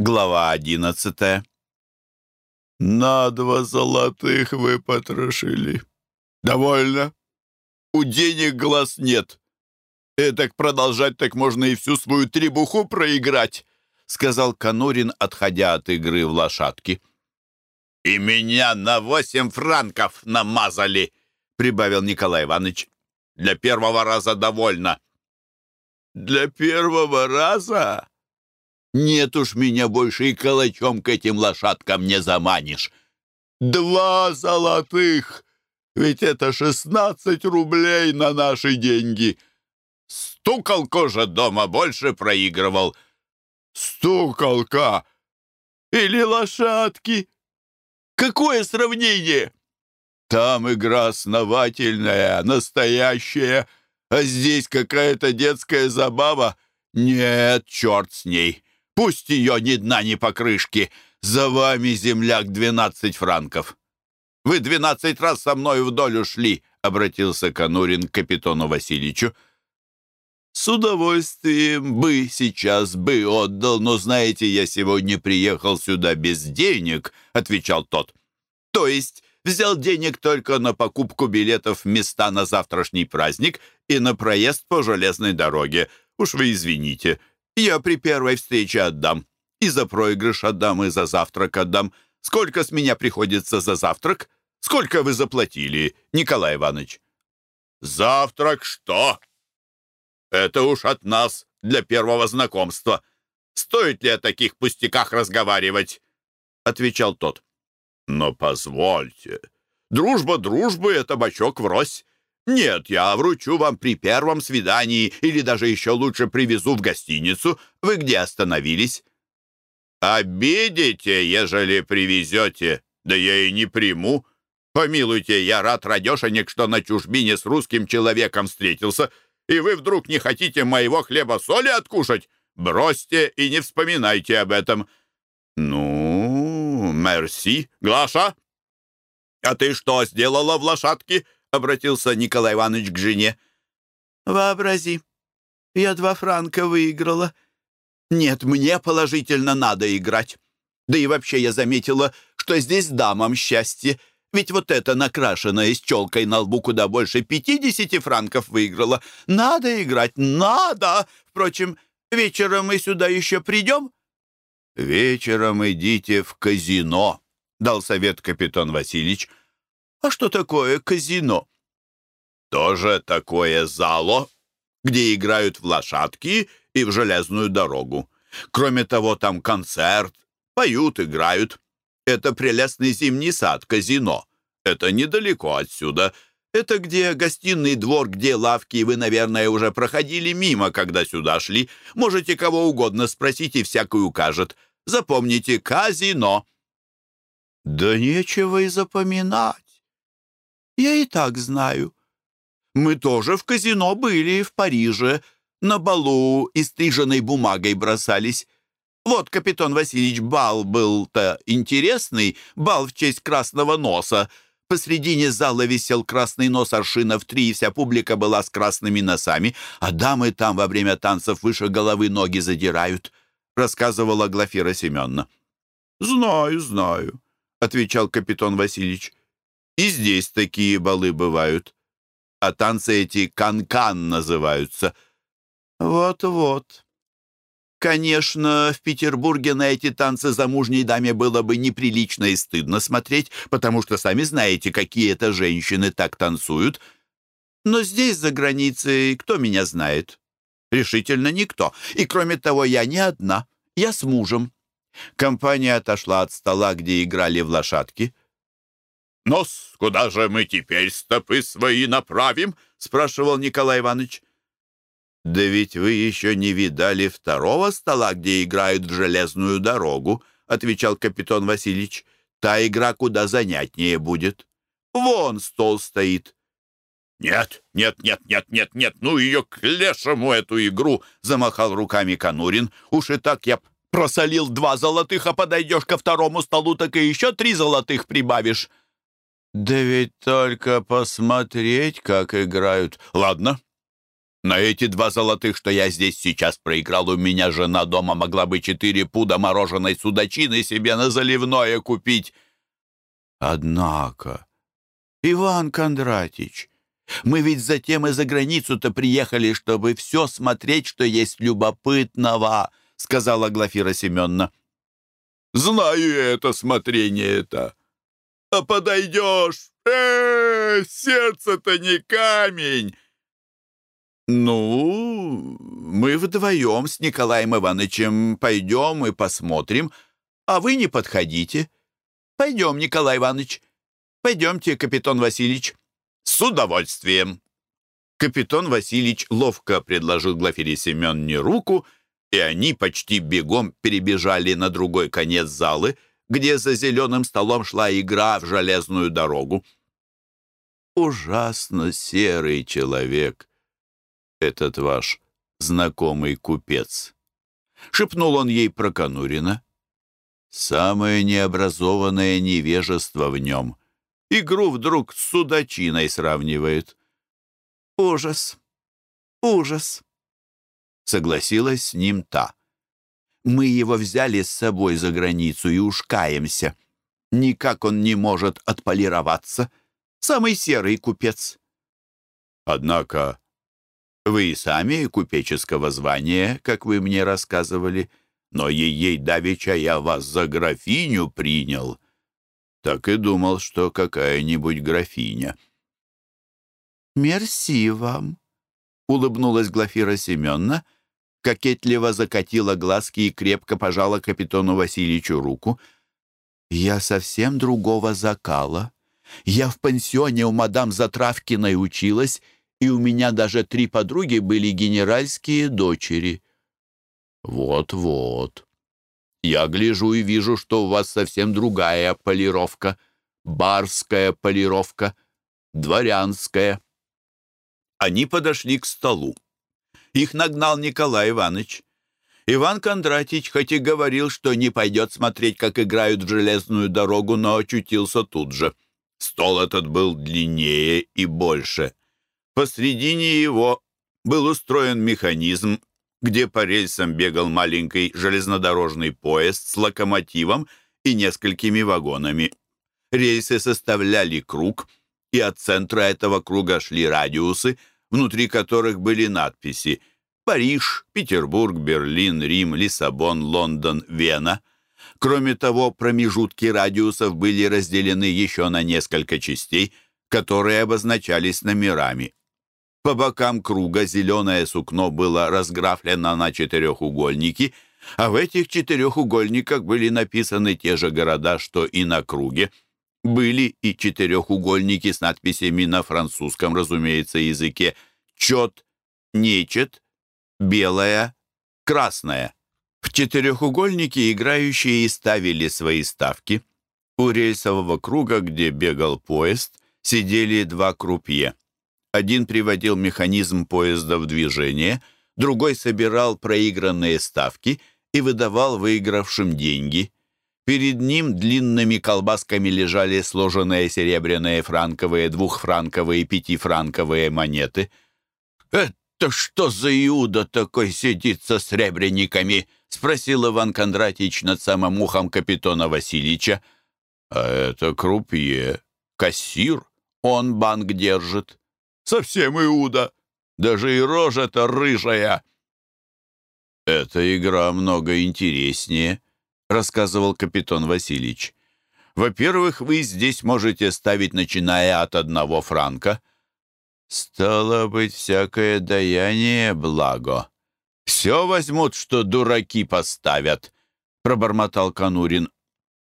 Глава одиннадцатая. «На два золотых вы потрошили. Довольно. У денег глаз нет. Этак продолжать так можно и всю свою требуху проиграть», сказал Конурин, отходя от игры в лошадки. «И меня на восемь франков намазали», прибавил Николай Иванович. «Для первого раза довольно». «Для первого раза?» Нет уж меня больше и калачом к этим лошадкам не заманишь. Два золотых! Ведь это шестнадцать рублей на наши деньги. Стуколко же дома больше проигрывал. Стуколка или лошадки? Какое сравнение? Там игра основательная, настоящая, а здесь какая-то детская забава. Нет, черт с ней. Пусть ее ни дна, ни покрышки. За вами, земляк, двенадцать франков. Вы двенадцать раз со мной в долю шли, обратился Конурин к капитану Васильевичу. «С удовольствием бы сейчас бы отдал, но, знаете, я сегодня приехал сюда без денег», — отвечал тот. «То есть взял денег только на покупку билетов в места на завтрашний праздник и на проезд по железной дороге. Уж вы извините, я при первой встрече отдам. И за проигрыш отдам, и за завтрак отдам. Сколько с меня приходится за завтрак? Сколько вы заплатили, Николай Иванович?» «Завтрак что?» «Это уж от нас для первого знакомства. Стоит ли о таких пустяках разговаривать?» — отвечал тот. «Но позвольте. Дружба дружбы — это бачок врозь. «Нет, я вручу вам при первом свидании или даже еще лучше привезу в гостиницу. Вы где остановились?» «Обидите, ежели привезете. Да я и не приму. Помилуйте, я рад, радешенек, что на чужбине с русским человеком встретился, и вы вдруг не хотите моего хлеба-соли откушать? Бросьте и не вспоминайте об этом». «Ну, мерси, Глаша. А ты что сделала в лошадке?» — обратился Николай Иванович к жене. «Вообрази, я два франка выиграла. Нет, мне положительно надо играть. Да и вообще я заметила, что здесь дамам счастье. Ведь вот эта накрашенная с челкой на лбу куда больше пятидесяти франков выиграла. Надо играть, надо! Впрочем, вечером мы сюда еще придем?» «Вечером идите в казино», — дал совет капитан Васильевич. А что такое казино? Тоже такое зало, где играют в лошадки и в железную дорогу. Кроме того, там концерт, поют, играют. Это прелестный зимний сад, казино. Это недалеко отсюда. Это где гостиный двор, где лавки, вы, наверное, уже проходили мимо, когда сюда шли. Можете кого угодно спросить, и всякую укажет. Запомните, казино. Да нечего и запоминать. Я и так знаю. Мы тоже в казино были в Париже. На балу и стриженной бумагой бросались. Вот, капитан Васильевич, бал был-то интересный, бал в честь красного носа. Посредине зала висел красный нос аршина в три, и вся публика была с красными носами, а дамы там во время танцев выше головы ноги задирают», — рассказывала Глафира Семеновна. «Знаю, знаю», — отвечал капитан Васильевич. И здесь такие балы бывают. А танцы эти канкан -кан называются. Вот-вот. Конечно, в Петербурге на эти танцы замужней даме было бы неприлично и стыдно смотреть, потому что сами знаете, какие это женщины так танцуют. Но здесь, за границей, кто меня знает? Решительно никто. И кроме того, я не одна. Я с мужем. Компания отошла от стола, где играли в лошадки. «Нос, куда же мы теперь стопы свои направим?» — спрашивал Николай Иванович. «Да ведь вы еще не видали второго стола, где играют в железную дорогу», — отвечал капитан Васильевич. «Та игра куда занятнее будет. Вон стол стоит». «Нет, нет, нет, нет, нет, нет, ну ее к лешему эту игру!» — замахал руками Конурин. «Уж и так я просолил два золотых, а подойдешь ко второму столу, так и еще три золотых прибавишь». «Да ведь только посмотреть, как играют. Ладно, На эти два золотых, что я здесь сейчас проиграл, у меня жена дома могла бы четыре пуда мороженой судачины себе на заливное купить. Однако, Иван Кондратич, мы ведь затем и за границу-то приехали, чтобы все смотреть, что есть любопытного, сказала Глафира Семеновна. Знаю это смотрение-то. А подойдешь, э, сердце-то не камень. Ну, мы вдвоем с Николаем Ивановичем пойдем и посмотрим, а вы не подходите. Пойдем, Николай Иванович. Пойдемте, капитан Васильевич. С удовольствием. Капитан Васильевич ловко предложил Глафире Семеновне руку, и они почти бегом перебежали на другой конец залы, где за зеленым столом шла игра в железную дорогу. Ужасно серый человек, этот ваш знакомый купец. Шепнул он ей про Конурина. Самое необразованное невежество в нем. Игру вдруг с судачиной сравнивает. Ужас, ужас, согласилась с ним та. Мы его взяли с собой за границу и уж каемся. Никак он не может отполироваться. Самый серый купец. Однако вы и сами купеческого звания, как вы мне рассказывали, но ей-ей давеча я вас за графиню принял. Так и думал, что какая-нибудь графиня. «Мерси вам», — улыбнулась Глафира Семеновна, кокетливо закатила глазки и крепко пожала капитану Васильевичу руку. «Я совсем другого закала. Я в пансионе у мадам Затравкиной училась, и у меня даже три подруги были генеральские дочери». «Вот-вот. Я гляжу и вижу, что у вас совсем другая полировка. Барская полировка, дворянская». Они подошли к столу. Их нагнал Николай Иванович. Иван Кондратич хоть и говорил, что не пойдет смотреть, как играют в железную дорогу, но очутился тут же. Стол этот был длиннее и больше. Посредине его был устроен механизм, где по рельсам бегал маленький железнодорожный поезд с локомотивом и несколькими вагонами. Рельсы составляли круг, и от центра этого круга шли радиусы, внутри которых были надписи «Париж», «Петербург», «Берлин», «Рим», «Лиссабон», «Лондон», «Вена». Кроме того, промежутки радиусов были разделены еще на несколько частей, которые обозначались номерами. По бокам круга зеленое сукно было разграфлено на четырехугольники, а в этих четырехугольниках были написаны те же города, что и на круге. Были и четырехугольники с надписями на французском, разумеется, языке «чет», «нечет», «белая», «красная». В четырехугольнике играющие ставили свои ставки. У рельсового круга, где бегал поезд, сидели два крупье. Один приводил механизм поезда в движение, другой собирал проигранные ставки и выдавал выигравшим деньги. Перед ним длинными колбасками лежали сложенные серебряные франковые, двухфранковые пятифранковые монеты. «Это что за Иуда такой сидит со сребрениками?» — спросил Иван Кондратич над самым ухом капитана Васильевича. «А это крупье, кассир, он банк держит». Совсем Иуда. Даже и рожа-то рыжая. «Эта игра много интереснее», — рассказывал капитан Васильевич. «Во-первых, вы здесь можете ставить, начиная от одного франка. Стало быть, всякое даяние благо. Все возьмут, что дураки поставят», — пробормотал Конурин.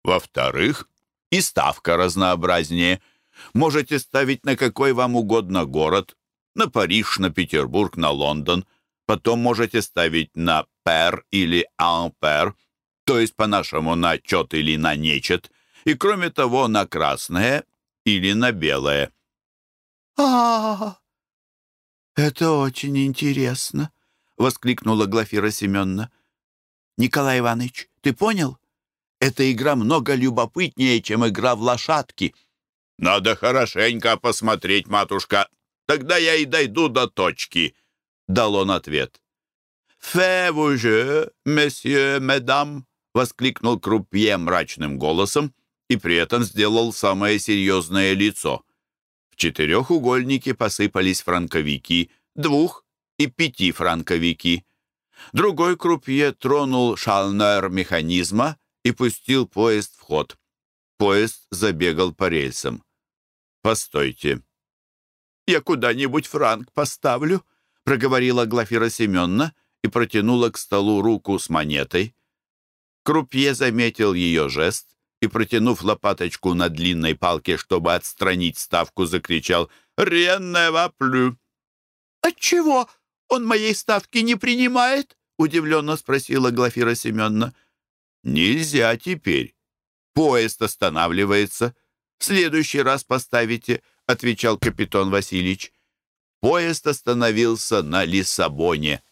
«Во-вторых, и ставка разнообразнее». Можете ставить на какой вам угодно город, на Париж, на Петербург, на Лондон. Потом можете ставить на пер или ампер, то есть по-нашему на чет или на нечет, и кроме того на красное или на белое. а, -а, -а это очень интересно!» — воскликнула Глафира Семеновна. «Николай Иванович, ты понял? Эта игра много любопытнее, чем игра в лошадки». «Надо хорошенько посмотреть, матушка. Тогда я и дойду до точки. — дал он ответ. «Фе вуже, месье, медам!» — воскликнул крупье мрачным голосом и при этом сделал самое серьезное лицо. В четырехугольнике посыпались франковики, двух- и пяти франковики. Другой крупье тронул шалнер механизма и пустил поезд в ход. Поезд забегал по рельсам. «Постойте. Я куда-нибудь франк поставлю», — проговорила Глафира Семеновна и протянула к столу руку с монетой. Крупье заметил ее жест и, протянув лопаточку на длинной палке, чтобы отстранить ставку, закричал «Ренне ваплю!» «Отчего он моей ставки не принимает?» — удивленно спросила Глафира Семеновна. «Нельзя теперь. Поезд останавливается. В следующий раз поставите», — отвечал капитан Васильевич. Поезд остановился на Лиссабоне.